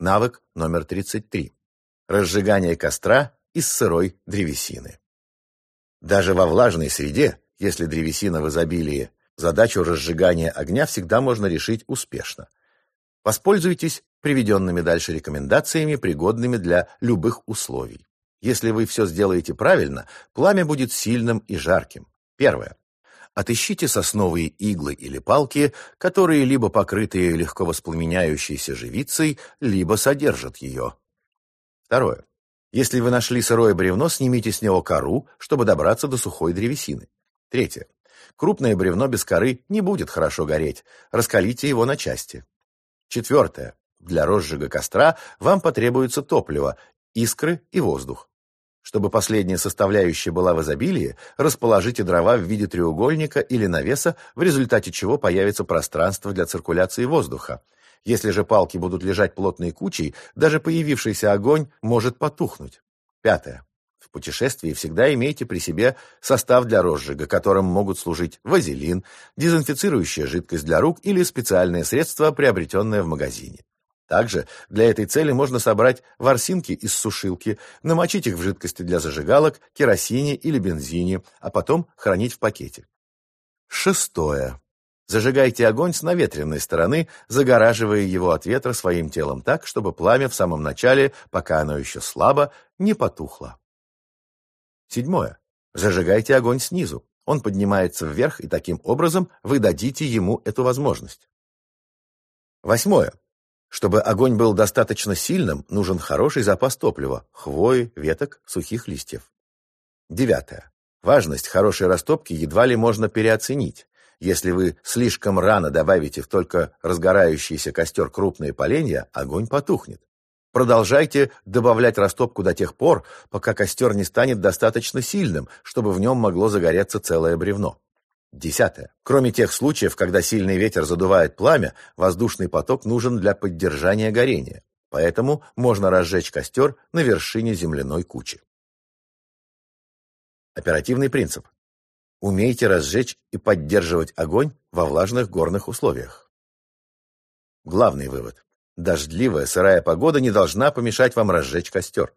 Навык номер 33. Разжигание костра из сырой древесины. Даже во влажной среде, если древесина в изобилии, задачу разжигания огня всегда можно решить успешно. Воспользуйтесь приведенными дальше рекомендациями, пригодными для любых условий. Если вы все сделаете правильно, пламя будет сильным и жарким. Первое. Отыщите сосновые иглы или палки, которые либо покрытые легко воспламеняющейся живицей, либо содержат ее. Второе. Если вы нашли сырое бревно, снимите с него кору, чтобы добраться до сухой древесины. Третье. Крупное бревно без коры не будет хорошо гореть. Раскалите его на части. Четвертое. Для розжига костра вам потребуется топливо, искры и воздух. Чтобы последняя составляющая была в изобилии, расположите дрова в виде треугольника или навеса, в результате чего появится пространство для циркуляции воздуха. Если же палки будут лежать плотной кучей, даже появившийся огонь может потухнуть. Пятое. В путешествии всегда имейте при себе состав для розжига, которым могут служить вазелин, дезинфицирующая жидкость для рук или специальное средство, приобретенное в магазине. Также для этой цели можно собрать ворсинки из сушилки, намочить их в жидкости для зажигалок, керосине или бензине, а потом хранить в пакете. Шестое. Зажигайте огонь с наветренной стороны, загораживая его от ветра своим телом так, чтобы пламя в самом начале, пока оно еще слабо, не потухло. Седьмое. Зажигайте огонь снизу. Он поднимается вверх, и таким образом вы дадите ему эту возможность. Восьмое. Чтобы огонь был достаточно сильным, нужен хороший запас топлива, хвои, веток, сухих листьев. Девятое. Важность хорошей растопки едва ли можно переоценить. Если вы слишком рано добавите в только разгорающийся костер крупные поленья, огонь потухнет. Продолжайте добавлять растопку до тех пор, пока костер не станет достаточно сильным, чтобы в нем могло загореться целое бревно. Десятое. Кроме тех случаев, когда сильный ветер задувает пламя, воздушный поток нужен для поддержания горения. Поэтому можно разжечь костер на вершине земляной кучи. Оперативный принцип. Умейте разжечь и поддерживать огонь во влажных горных условиях. Главный вывод. Дождливая, сырая погода не должна помешать вам разжечь костер.